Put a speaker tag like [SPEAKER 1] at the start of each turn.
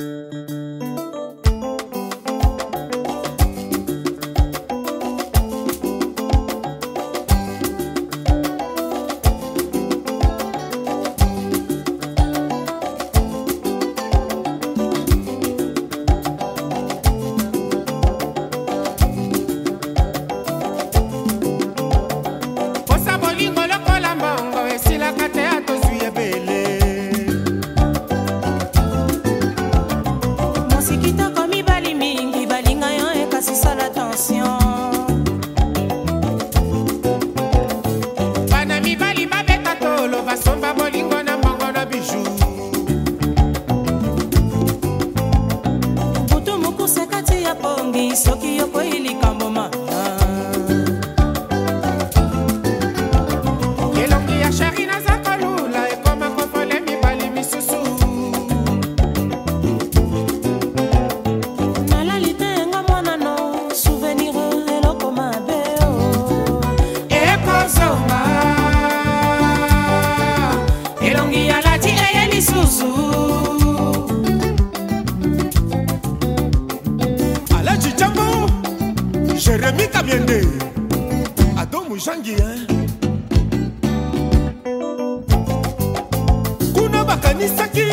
[SPEAKER 1] Música moseka ti ya pongi soki yokoyi likambo jean guien kuna bakanisaki